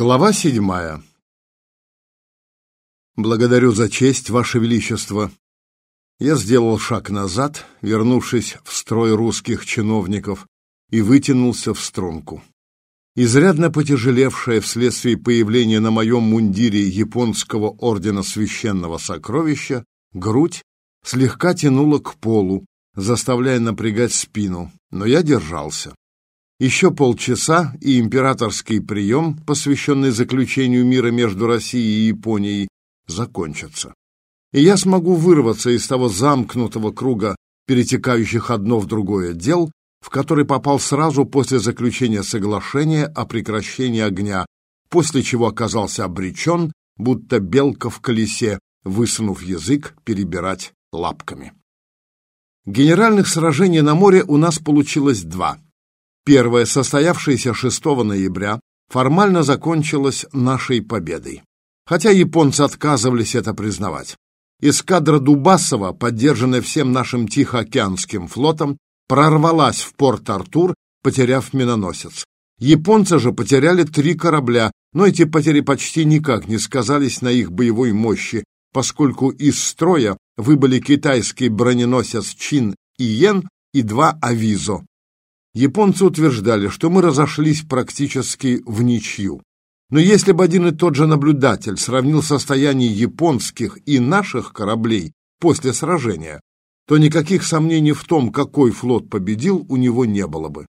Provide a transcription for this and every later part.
Глава седьмая. Благодарю за честь, Ваше Величество. Я сделал шаг назад, вернувшись в строй русских чиновников, и вытянулся в струнку. Изрядно потяжелевшая вследствие появления на моем мундире японского ордена священного сокровища, грудь слегка тянула к полу, заставляя напрягать спину, но я держался. Еще полчаса, и императорский прием, посвященный заключению мира между Россией и Японией, закончится. И я смогу вырваться из того замкнутого круга перетекающих одно в другое дел, в который попал сразу после заключения соглашения о прекращении огня, после чего оказался обречен, будто белка в колесе, высунув язык, перебирать лапками. Генеральных сражений на море у нас получилось два — Первое, состоявшееся 6 ноября, формально закончилось нашей победой. Хотя японцы отказывались это признавать. Эскадра Дубасова, поддержанная всем нашим Тихоокеанским флотом, прорвалась в порт Артур, потеряв миноносец. Японцы же потеряли три корабля, но эти потери почти никак не сказались на их боевой мощи, поскольку из строя выбыли китайский броненосец Чин и Йен и два Авизо, Японцы утверждали, что мы разошлись практически в ничью. Но если бы один и тот же наблюдатель сравнил состояние японских и наших кораблей после сражения, то никаких сомнений в том, какой флот победил, у него не было бы.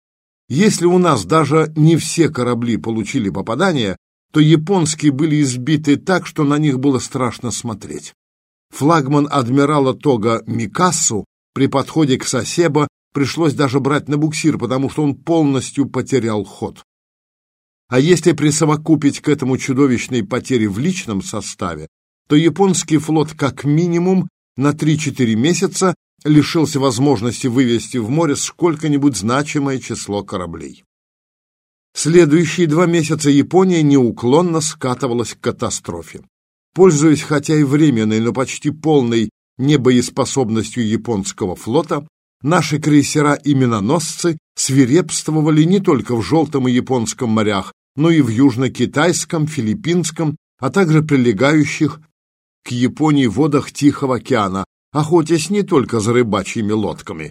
Если у нас даже не все корабли получили попадания, то японские были избиты так, что на них было страшно смотреть. Флагман адмирала Тога Микассу при подходе к Сосебо пришлось даже брать на буксир, потому что он полностью потерял ход. А если присовокупить к этому чудовищные потери в личном составе, то японский флот как минимум на 3-4 месяца лишился возможности вывести в море сколько-нибудь значимое число кораблей. Следующие два месяца Япония неуклонно скатывалась к катастрофе. Пользуясь хотя и временной, но почти полной небоеспособностью японского флота, Наши крейсера и миноносцы свирепствовали не только в Желтом и Японском морях, но и в Южно-Китайском, Филиппинском, а также прилегающих к Японии водах Тихого океана, охотясь не только за рыбачьими лодками.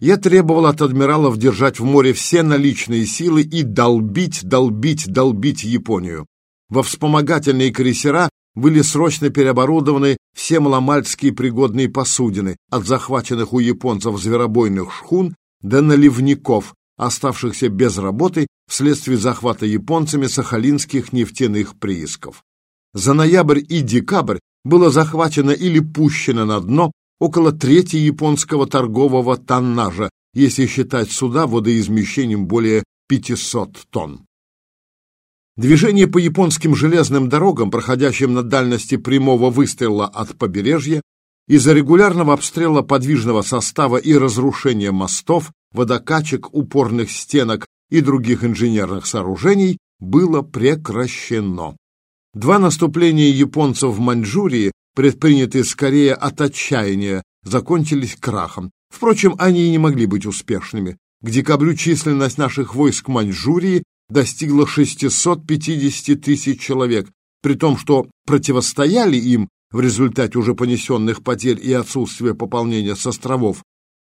Я требовал от адмиралов держать в море все наличные силы и долбить, долбить, долбить Японию. Во вспомогательные крейсера были срочно переоборудованы все маломальские пригодные посудины, от захваченных у японцев зверобойных шхун до наливников, оставшихся без работы вследствие захвата японцами сахалинских нефтяных приисков. За ноябрь и декабрь было захвачено или пущено на дно около трети японского торгового тоннажа, если считать суда водоизмещением более 500 тонн. Движение по японским железным дорогам, проходящим на дальности прямого выстрела от побережья, из-за регулярного обстрела подвижного состава и разрушения мостов, водокачек, упорных стенок и других инженерных сооружений было прекращено. Два наступления японцев в Маньчжурии, предпринятые скорее от отчаяния, закончились крахом. Впрочем, они и не могли быть успешными. К декабрю численность наших войск в Маньчжурии достигла 650 тысяч человек, при том, что противостояли им в результате уже понесенных потерь и отсутствия пополнения с островов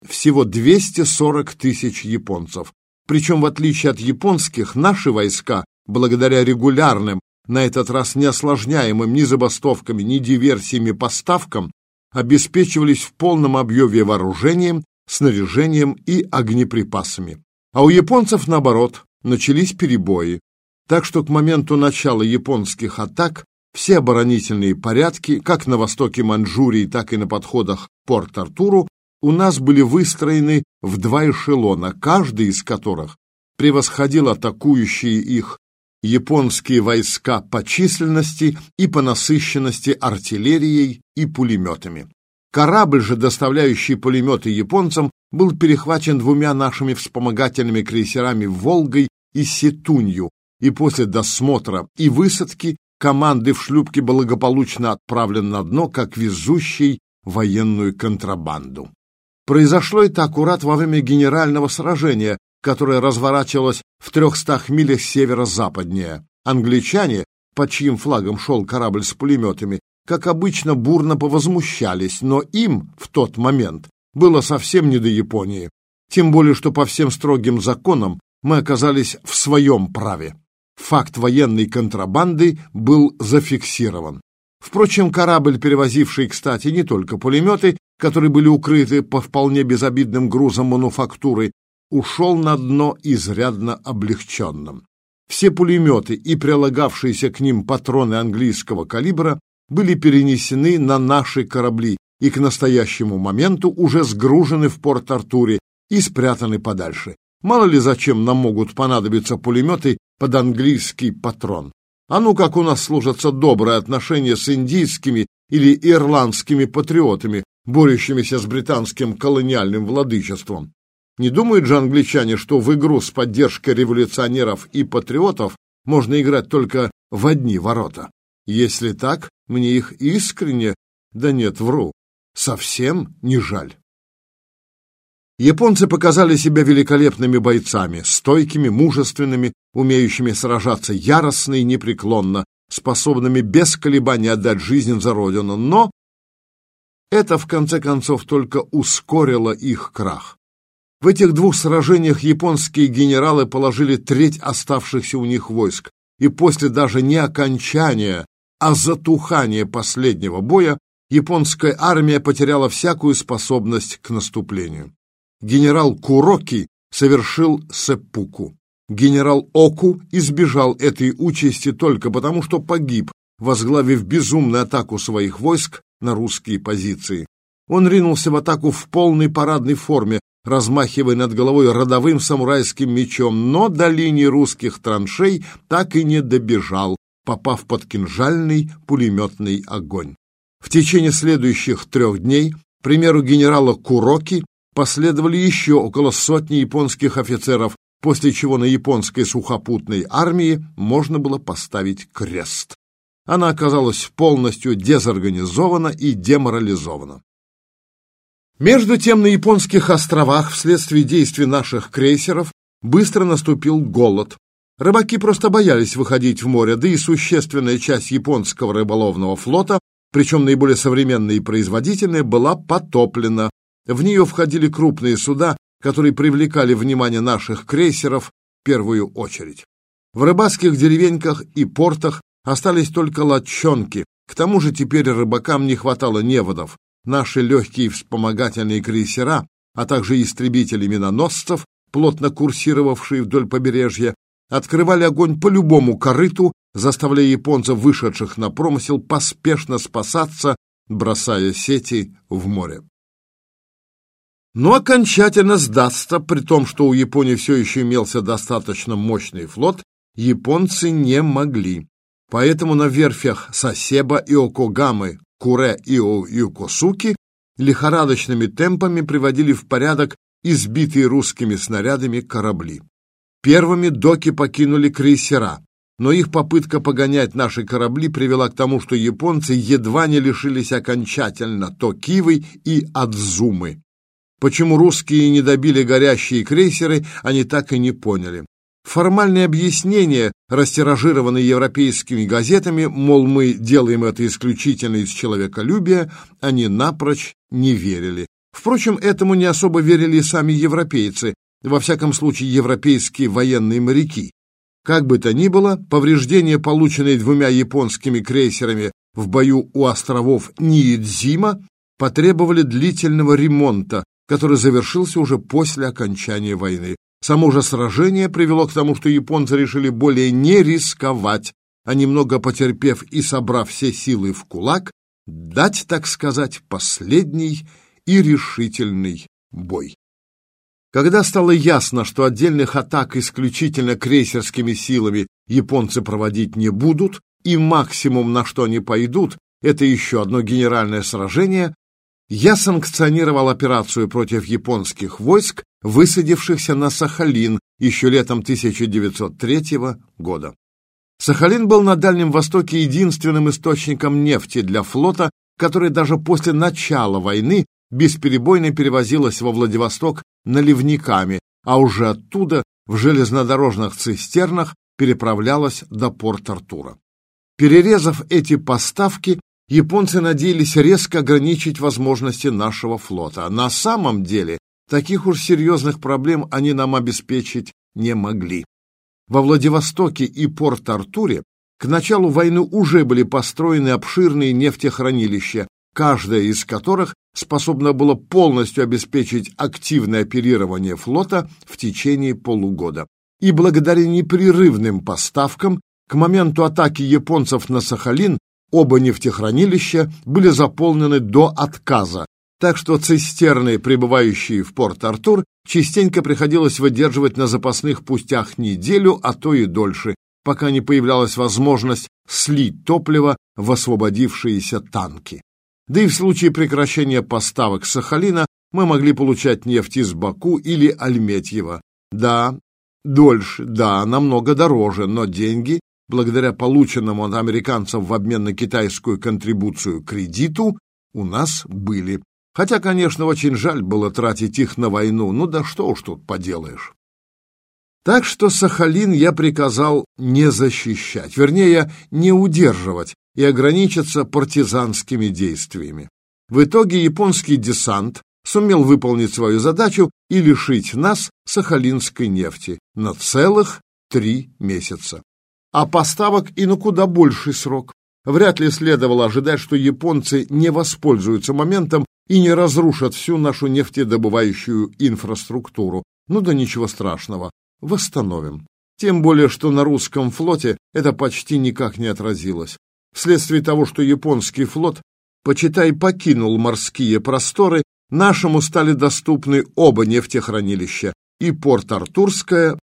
всего 240 тысяч японцев. Причем, в отличие от японских, наши войска, благодаря регулярным, на этот раз не осложняемым ни забастовками, ни диверсиями поставкам, обеспечивались в полном объеме вооружением, снаряжением и огнеприпасами. А у японцев, наоборот, начались перебои, так что к моменту начала японских атак все оборонительные порядки, как на востоке Маньчжурии, так и на подходах к Порт-Артуру, у нас были выстроены в два эшелона, каждый из которых превосходил атакующие их японские войска по численности и по насыщенности артиллерией и пулеметами. Корабль же, доставляющий пулеметы японцам, был перехвачен двумя нашими вспомогательными крейсерами «Волгой» и «Сетунью», и после досмотра и высадки команды в шлюпке благополучно отправлен на дно, как везущий военную контрабанду. Произошло это аккурат во время генерального сражения, которое разворачивалось в трехстах милях северо-западнее. Англичане, под чьим флагом шел корабль с пулеметами, как обычно, бурно повозмущались, но им в тот момент было совсем не до Японии. Тем более, что по всем строгим законам мы оказались в своем праве. Факт военной контрабанды был зафиксирован. Впрочем, корабль, перевозивший, кстати, не только пулеметы, которые были укрыты по вполне безобидным грузам мануфактуры, ушел на дно изрядно облегченным. Все пулеметы и прилагавшиеся к ним патроны английского калибра были перенесены на наши корабли и к настоящему моменту уже сгружены в Порт-Артуре и спрятаны подальше. Мало ли зачем нам могут понадобиться пулеметы под английский патрон. А ну как у нас служатся добрые отношения с индийскими или ирландскими патриотами, борющимися с британским колониальным владычеством. Не думают же англичане, что в игру с поддержкой революционеров и патриотов можно играть только в одни ворота? Если так, мне их искренне, да нет, вру, совсем не жаль. Японцы показали себя великолепными бойцами, стойкими, мужественными, умеющими сражаться яростно и непреклонно, способными без колебаний отдать жизнь за родину, но это, в конце концов, только ускорило их крах. В этих двух сражениях японские генералы положили треть оставшихся у них войск, и после даже не окончания, а затухания последнего боя японская армия потеряла всякую способность к наступлению. Генерал Куроки совершил сеппуку. Генерал Оку избежал этой участи только потому, что погиб, возглавив безумную атаку своих войск на русские позиции. Он ринулся в атаку в полной парадной форме, размахивая над головой родовым самурайским мечом, но до линии русских траншей так и не добежал, попав под кинжальный пулеметный огонь. В течение следующих трех дней, к примеру генерала Куроки, последовали еще около сотни японских офицеров, после чего на японской сухопутной армии можно было поставить крест. Она оказалась полностью дезорганизована и деморализована. Между тем на японских островах вследствие действий наших крейсеров быстро наступил голод. Рыбаки просто боялись выходить в море, да и существенная часть японского рыболовного флота, причем наиболее современная и производительная, была потоплена. В нее входили крупные суда, которые привлекали внимание наших крейсеров в первую очередь. В рыбацких деревеньках и портах остались только лодчонки, к тому же теперь рыбакам не хватало неводов. Наши легкие вспомогательные крейсера, а также истребители миноносцев, плотно курсировавшие вдоль побережья, открывали огонь по любому корыту, заставляя японцев, вышедших на промысел, поспешно спасаться, бросая сети в море. Но окончательно сдастся, при том, что у Японии все еще имелся достаточно мощный флот, японцы не могли. Поэтому на верфях Сасеба и Окогамы, Куре и Юкосуки лихорадочными темпами приводили в порядок избитые русскими снарядами корабли. Первыми доки покинули крейсера, но их попытка погонять наши корабли привела к тому, что японцы едва не лишились окончательно Токивы и Адзумы. Почему русские не добили горящие крейсеры, они так и не поняли. Формальное объяснение, растиражированное европейскими газетами, мол, мы делаем это исключительно из человеколюбия, они напрочь не верили. Впрочем, этому не особо верили и сами европейцы, во всяком случае европейские военные моряки. Как бы то ни было, повреждения, полученные двумя японскими крейсерами в бою у островов Ниидзима, потребовали длительного ремонта, который завершился уже после окончания войны. Само же сражение привело к тому, что японцы решили более не рисковать, а немного потерпев и собрав все силы в кулак, дать, так сказать, последний и решительный бой. Когда стало ясно, что отдельных атак исключительно крейсерскими силами японцы проводить не будут, и максимум, на что они пойдут, это еще одно генеральное сражение, я санкционировал операцию против японских войск, высадившихся на Сахалин еще летом 1903 года. Сахалин был на Дальнем Востоке единственным источником нефти для флота, который даже после начала войны бесперебойно перевозилась во Владивосток наливниками, а уже оттуда в железнодорожных цистернах переправлялась до Порт-Артура. Перерезав эти поставки, японцы надеялись резко ограничить возможности нашего флота. На самом деле, таких уж серьезных проблем они нам обеспечить не могли. Во Владивостоке и Порт-Артуре к началу войны уже были построены обширные нефтехранилища, каждое из которых способно было полностью обеспечить активное оперирование флота в течение полугода. И благодаря непрерывным поставкам к моменту атаки японцев на Сахалин оба нефтехранилища были заполнены до отказа, так что цистерны, прибывающие в Порт-Артур, частенько приходилось выдерживать на запасных путях неделю, а то и дольше, пока не появлялась возможность слить топливо в освободившиеся танки. Да и в случае прекращения поставок Сахалина мы могли получать нефть из Баку или Альметьева. Да, дольше, да, намного дороже, но деньги, благодаря полученному от американцев в обмен на китайскую контрибуцию кредиту, у нас были. Хотя, конечно, очень жаль было тратить их на войну, ну да что уж тут поделаешь. Так что Сахалин я приказал не защищать, вернее, не удерживать и ограничиться партизанскими действиями. В итоге японский десант сумел выполнить свою задачу и лишить нас сахалинской нефти на целых три месяца. А поставок и на куда больший срок. Вряд ли следовало ожидать, что японцы не воспользуются моментом и не разрушат всю нашу нефтедобывающую инфраструктуру. Ну да ничего страшного, восстановим. Тем более, что на русском флоте это почти никак не отразилось. Вследствие того, что японский флот, почитай, покинул морские просторы, нашему стали доступны оба нефтехранилища, и Порт-Артурское,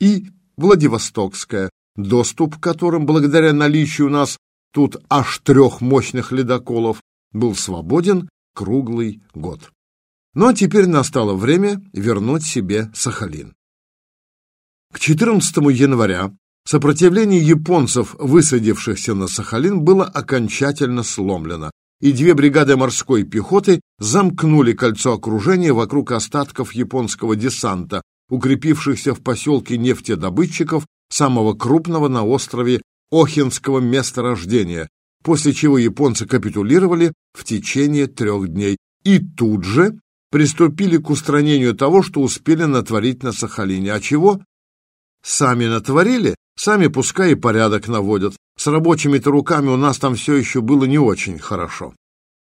и Владивостокское, доступ к которым, благодаря наличию у нас тут аж трех мощных ледоколов, был свободен круглый год. Ну а теперь настало время вернуть себе Сахалин. К 14 января сопротивление японцев, высадившихся на Сахалин, было окончательно сломлено, и две бригады морской пехоты замкнули кольцо окружения вокруг остатков японского десанта, укрепившихся в поселке нефтедобытчиков, самого крупного на острове Охинского месторождения, после чего японцы капитулировали в течение трех дней и тут же приступили к устранению того, что успели натворить на Сахалине, а чего? Сами натворили, сами пускай и порядок наводят. С рабочими-то руками у нас там все еще было не очень хорошо.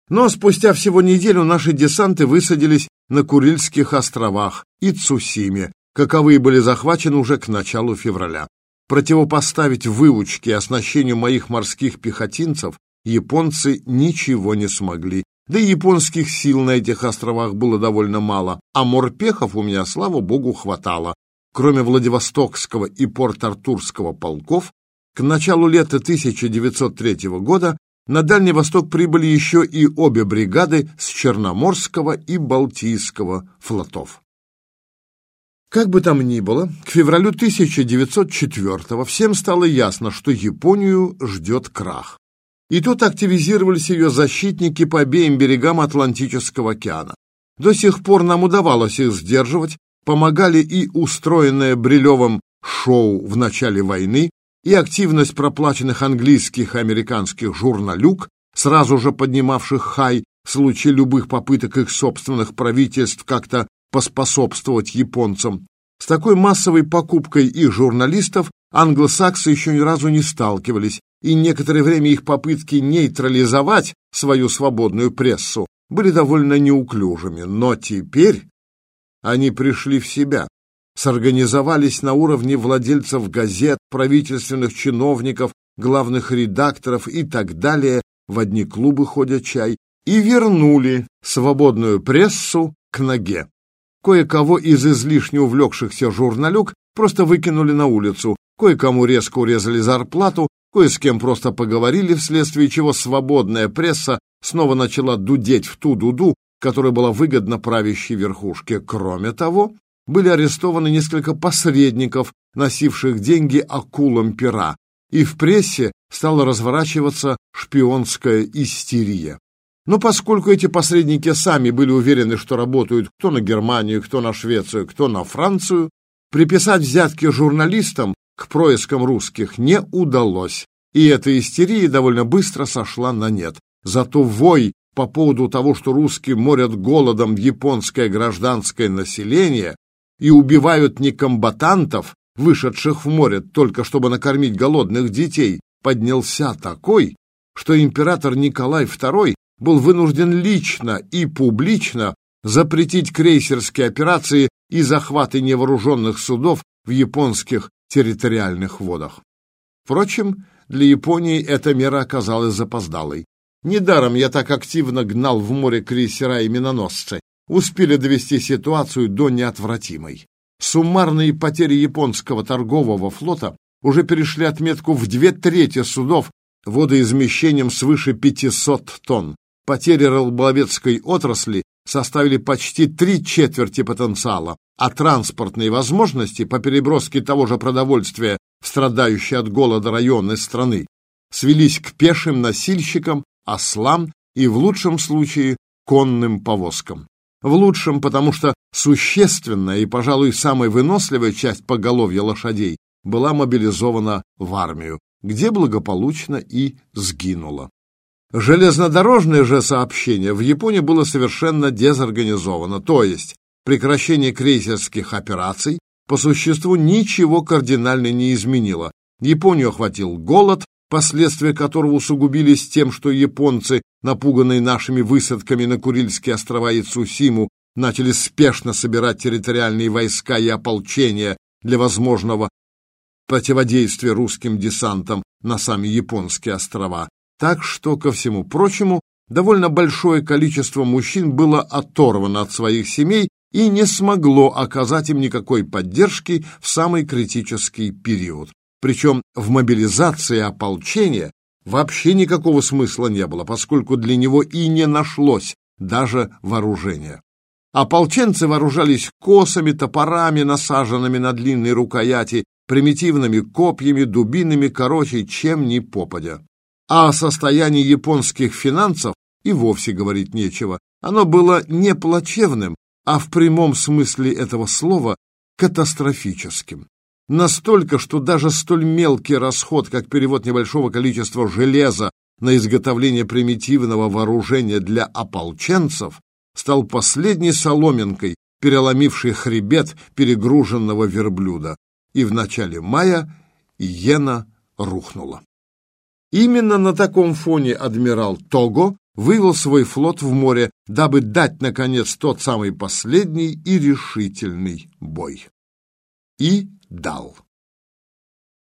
Но спустя всего неделю наши десанты высадились на Курильских островах и Цусиме, каковые были захвачены уже к началу февраля. Противопоставить выучке и оснащению моих морских пехотинцев японцы ничего не смогли. Да и японских сил на этих островах было довольно мало, а морпехов у меня, слава богу, хватало, Кроме Владивостокского и Порт-Артурского полков, к началу лета 1903 года на Дальний Восток прибыли еще и обе бригады с Черноморского и Балтийского флотов. Как бы там ни было, к февралю 1904 всем стало ясно, что Японию ждет крах. И тут активизировались ее защитники по обеим берегам Атлантического океана. До сих пор нам удавалось их сдерживать, помогали и устроенное Брилевым шоу в начале войны, и активность проплаченных английских и американских журналюк, сразу же поднимавших хай в случае любых попыток их собственных правительств как-то поспособствовать японцам. С такой массовой покупкой их журналистов англосаксы еще ни разу не сталкивались, и некоторое время их попытки нейтрализовать свою свободную прессу были довольно неуклюжими. Но теперь они пришли в себя, сорганизовались на уровне владельцев газет, правительственных чиновников, главных редакторов и так далее, в одни клубы ходят чай, и вернули свободную прессу к ноге. Кое-кого из излишне увлекшихся журналюк просто выкинули на улицу, кое-кому резко урезали зарплату, кое с кем просто поговорили, вследствие чего свободная пресса снова начала дудеть в ту дуду, которая была выгодна правящей верхушке. Кроме того, были арестованы несколько посредников, носивших деньги акулам пера, и в прессе стала разворачиваться шпионская истерия. Но поскольку эти посредники сами были уверены, что работают кто на Германию, кто на Швецию, кто на Францию, приписать взятки журналистам к проискам русских не удалось, и эта истерия довольно быстро сошла на нет. Зато вой по поводу того, что русские морят голодом японское гражданское население и убивают некомбатантов, вышедших в море только чтобы накормить голодных детей, поднялся такой, что император Николай II был вынужден лично и публично запретить крейсерские операции и захваты невооруженных судов в японских территориальных водах. Впрочем, для Японии эта мера оказалась запоздалой. Недаром я так активно гнал в море крейсера и миноносцы. Успели довести ситуацию до неотвратимой. Суммарные потери японского торгового флота уже перешли отметку в две трети судов водоизмещением свыше 500 тонн. Потери рыболовецкой отрасли составили почти три четверти потенциала, а транспортные возможности по переброске того же продовольствия в страдающие от голода районы страны свелись к пешим носильщикам, ослам и, в лучшем случае, конным повозкам. В лучшем, потому что существенная и, пожалуй, самая выносливая часть поголовья лошадей была мобилизована в армию, где благополучно и сгинула. Железнодорожное же сообщение в Японии было совершенно дезорганизовано, то есть прекращение крейсерских операций по существу ничего кардинально не изменило. Японию охватил голод, последствия которого усугубились тем, что японцы, напуганные нашими высадками на Курильские острова и Цусиму, начали спешно собирать территориальные войска и ополчения для возможного противодействия русским десантам на сами японские острова. Так что, ко всему прочему, довольно большое количество мужчин было оторвано от своих семей и не смогло оказать им никакой поддержки в самый критический период. Причем в мобилизации ополчения вообще никакого смысла не было, поскольку для него и не нашлось даже вооружения. Ополченцы вооружались косами, топорами, насаженными на длинные рукояти, примитивными копьями, дубинами, короче, чем ни попадя. А о состоянии японских финансов и вовсе говорить нечего. Оно было не плачевным, а в прямом смысле этого слова катастрофическим. Настолько, что даже столь мелкий расход, как перевод небольшого количества железа на изготовление примитивного вооружения для ополченцев, стал последней соломинкой, переломившей хребет перегруженного верблюда. И в начале мая иена рухнула. Именно на таком фоне адмирал Того вывел свой флот в море, дабы дать, наконец, тот самый последний и решительный бой. И дал.